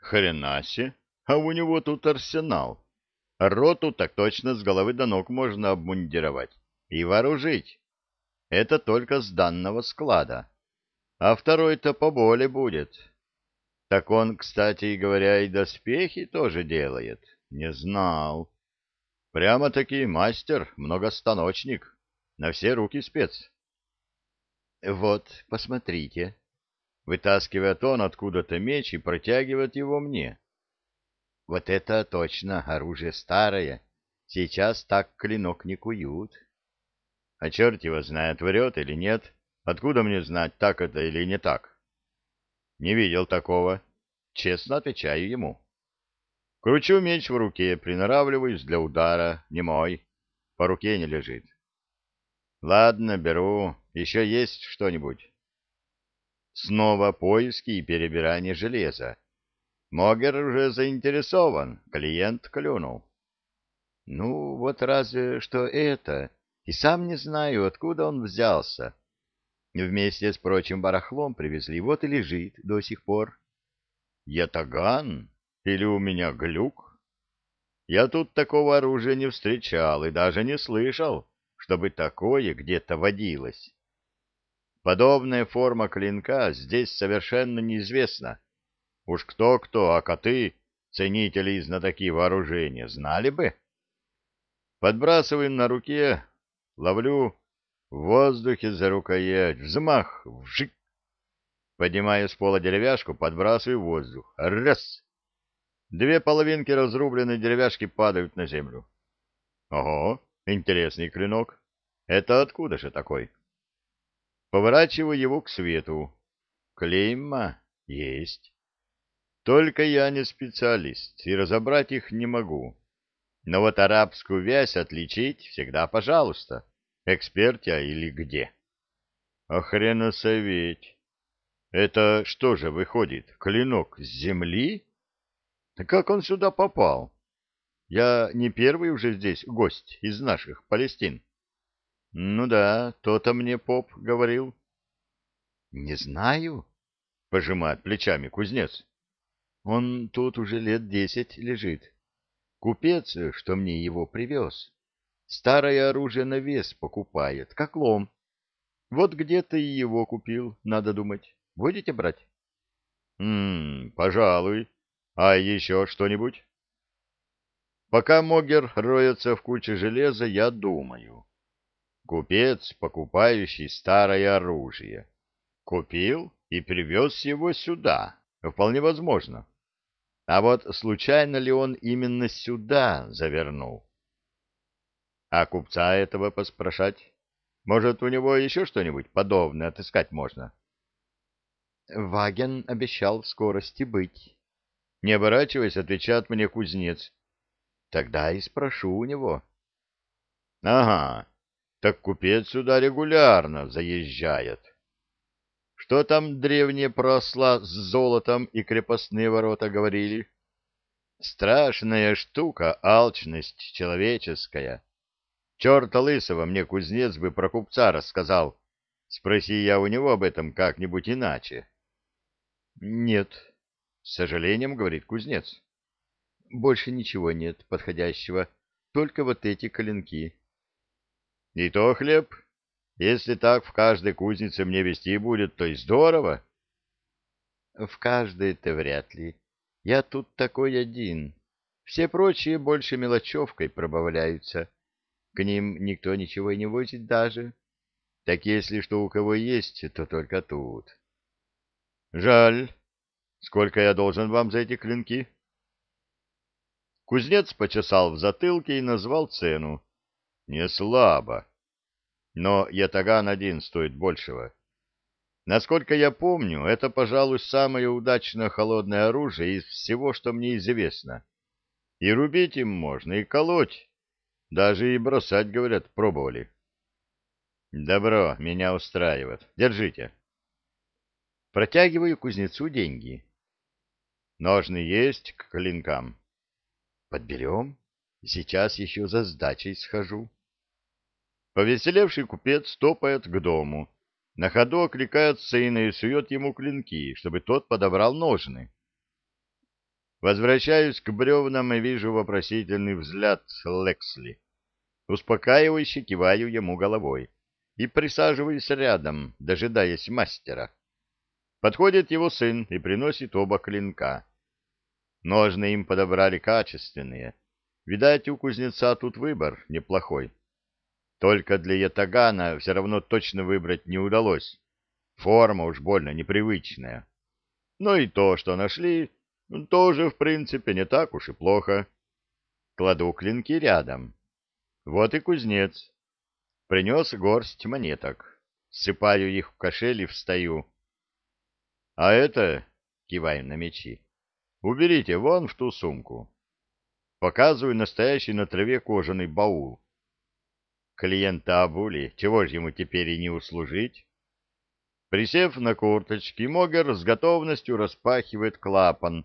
Хренасе, а у него тут арсенал. Роту так точно с головы до ног можно обмундировать и вооружить. Это только с данного склада. А второй-то поболе будет. Так он, кстати говоря, и доспехи тоже делает. Не знал. Прямо-таки мастер, многостаночник. На все руки спец. Вот, посмотрите. Вытаскивает он откуда-то меч и протягивает его мне. Вот это точно оружие старое. Сейчас так клинок не куют. А черт его знает, врет или нет. Откуда мне знать, так это или не так? Не видел такого. Честно отвечаю ему. Кручу меч в руке, приноравливаюсь для удара. Не мой. По руке не лежит. Ладно, беру. Еще есть что-нибудь? Снова поиски и перебирание железа. Могер уже заинтересован, клиент клюнул. Ну, вот разве что это, и сам не знаю, откуда он взялся. Вместе с прочим барахлом привезли, вот и лежит до сих пор. Ятаган? Или у меня глюк? Я тут такого оружия не встречал и даже не слышал, чтобы такое где-то водилось. Подобная форма клинка здесь совершенно неизвестна. Уж кто-кто, а коты, ценители и знатоки вооружения, знали бы. Подбрасываю на руке, ловлю в воздухе за рукоять, взмах, вжик. Поднимаю с пола деревяшку, подбрасываю в воздух. Раз! Две половинки разрубленной деревяшки падают на землю. Ого, интересный клинок. Это откуда же такой? Поворачиваю его к свету. Клейма есть. Только я не специалист, и разобрать их не могу. Но вот арабскую вязь отличить всегда пожалуйста. Эксперт я или где? Охренасоветь. Это что же выходит, клинок с земли? Как он сюда попал? Я не первый уже здесь гость из наших Палестин. Ну да, то-то мне поп говорил. Не знаю, пожимает плечами кузнец. Он тут уже лет десять лежит. Купец, что мне его привез, старое оружие на вес покупает, как лом. Вот где-то и его купил, надо думать. Будете брать? Ммм, пожалуй. А еще что-нибудь? Пока Могер роется в куче железа, я думаю. Купец, покупающий старое оружие, купил и привез его сюда. Вполне возможно. А вот случайно ли он именно сюда завернул? А купца этого поспрашать? Может, у него еще что-нибудь подобное отыскать можно? Ваген обещал в скорости быть. Не оборачиваясь, отвечает мне кузнец. Тогда и спрошу у него. Ага, так купец сюда регулярно заезжает. Что там древние про осла с золотом и крепостные ворота говорили? Страшная штука, алчность человеческая. Черта лысого мне кузнец бы про купца рассказал. Спроси я у него об этом как-нибудь иначе. Нет, с сожалением говорит кузнец. Больше ничего нет подходящего, только вот эти коленки. И то хлеб, если так в каждой кузнице мне вести будет, то и здорово. В каждой-то вряд ли. Я тут такой один. Все прочие больше мелочевкой пробавляются. К ним никто ничего и не возит даже. Так если что у кого есть, то только тут. Жаль. Сколько я должен вам за эти клинки? Кузнец почесал в затылке и назвал цену. Не слабо но ятаган один стоит большего. Насколько я помню, это, пожалуй, самое удачное холодное оружие из всего, что мне известно. И рубить им можно, и колоть. Даже и бросать, говорят, пробовали. Добро, меня устраивает. Держите. Протягиваю кузнецу деньги. Ножны есть к клинкам. Подберем. Сейчас еще за сдачей схожу. Повеселевший купец топает к дому. На ходу окликает сына и сует ему клинки, чтобы тот подобрал ножны. Возвращаюсь к бревнам и вижу вопросительный взгляд Лексли. Успокаивающе киваю ему головой и присаживаюсь рядом, дожидаясь мастера. Подходит его сын и приносит оба клинка. Ножны им подобрали качественные. Видать, у кузнеца тут выбор неплохой. Только для ятагана все равно точно выбрать не удалось. Форма уж больно непривычная. Но и то, что нашли, тоже, в принципе, не так уж и плохо. Кладу клинки рядом. Вот и кузнец. Принес горсть монеток. Сыпаю их в кошель и встаю. А это, киваем на мечи, уберите вон в ту сумку. Показываю настоящий на траве кожаный баул. Клиента обули, чего ж ему теперь и не услужить? Присев на курточки, Могер с готовностью распахивает клапан.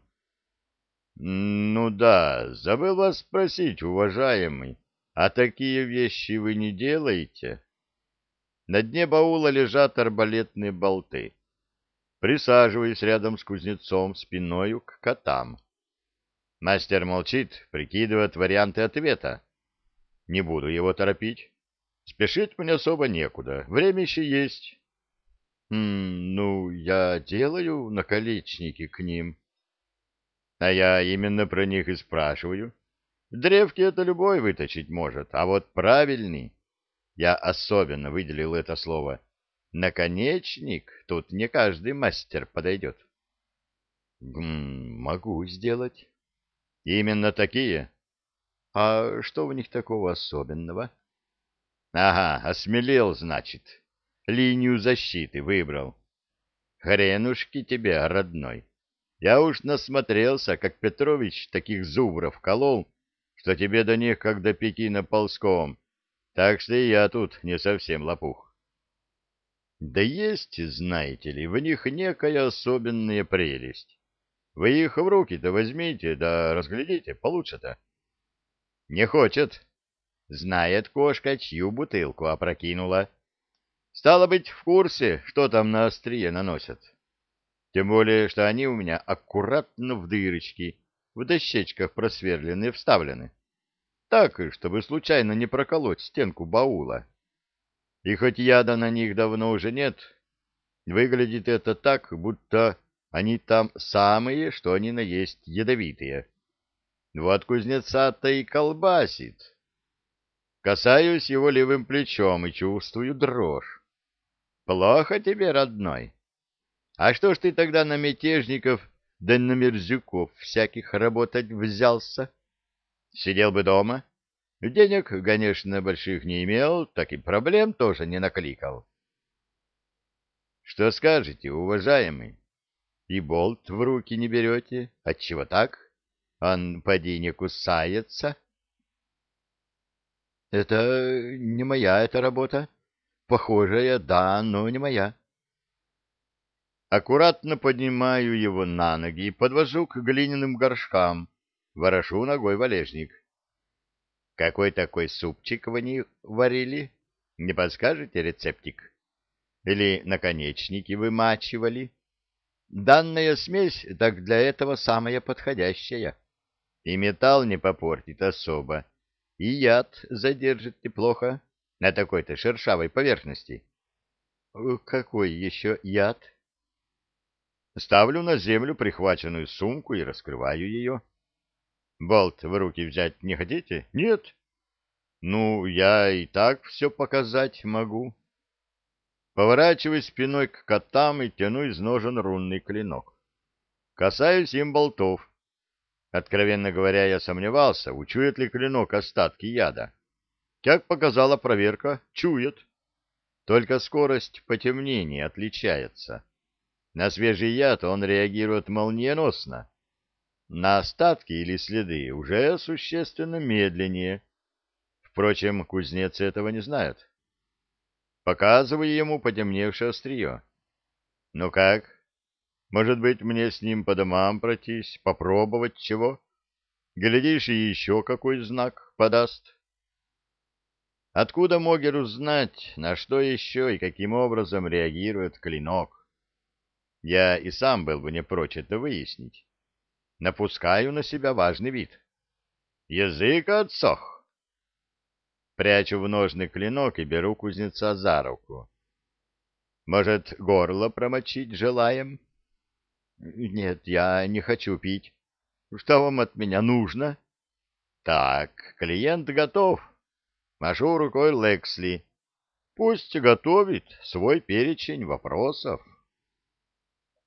— Ну да, забыл вас спросить, уважаемый, а такие вещи вы не делаете? На дне баула лежат арбалетные болты. Присаживаюсь рядом с кузнецом спиною к котам. Мастер молчит, прикидывает варианты ответа. Не буду его торопить. Спешить мне особо некуда, время еще есть. Хм, ну, я делаю наколечники к ним. А я именно про них и спрашиваю. Древки это любой выточить может, а вот правильный, я особенно выделил это слово, наконечник, тут не каждый мастер подойдет. Гм, могу сделать. Именно такие? А что в них такого особенного? Ага, осмелел, значит. Линию защиты выбрал. Хренушки тебе, родной. Я уж насмотрелся, как Петрович таких зубров колол, что тебе до них как до Пекина ползком. Так что я тут не совсем лопух. Да есть, знаете ли, в них некая особенная прелесть. Вы их в руки-то возьмите, да разглядите получше-то. Не хочет. Знает кошка, чью бутылку опрокинула. Стало быть, в курсе, что там на острие наносят. Тем более, что они у меня аккуратно в дырочки, в дощечках просверленные вставлены. Так, чтобы случайно не проколоть стенку баула. И хоть яда на них давно уже нет, выглядит это так, будто они там самые, что они на есть ядовитые. Вот кузнеца-то и колбасит. Касаюсь его левым плечом и чувствую дрожь. Плохо тебе, родной. А что ж ты тогда на мятежников да на мерзюков всяких работать взялся? Сидел бы дома. Денег, конечно, больших не имел, так и проблем тоже не накликал. Что скажете, уважаемый? И болт в руки не берете? Отчего так? Он, поди, не кусается? Это не моя эта работа. Похожая, да, но не моя. Аккуратно поднимаю его на ноги и подвожу к глиняным горшкам, ворошу ногой валежник. Какой такой супчик вы не варили? Не подскажете рецептик? Или наконечники вымачивали? Данная смесь так для этого самая подходящая. И металл не попортит особо, и яд задержит неплохо на такой-то шершавой поверхности. Какой еще яд? Ставлю на землю прихваченную сумку и раскрываю ее. Болт в руки взять не хотите? Нет? Ну, я и так все показать могу. Поворачиваюсь спиной к котам и тяну из ножен рунный клинок. Касаюсь им болтов. Откровенно говоря, я сомневался, учует ли клинок остатки яда. Как показала проверка, чует. Только скорость потемнения отличается. На свежий яд он реагирует молниеносно. На остатки или следы уже существенно медленнее. Впрочем, кузнец этого не знает. Показываю ему потемневшее острие. Ну как? Может быть, мне с ним по домам пройтись, попробовать чего? Глядишь, и еще какой знак подаст. Откуда Могеру знать, на что еще и каким образом реагирует клинок? Я и сам был бы не прочь это выяснить. Напускаю на себя важный вид. Язык отсох. Прячу в ножный клинок и беру кузнеца за руку. Может, горло промочить желаем? Нет, я не хочу пить. Что вам от меня нужно? Так, клиент готов. Машу рукой Лексли. Пусть готовит свой перечень вопросов.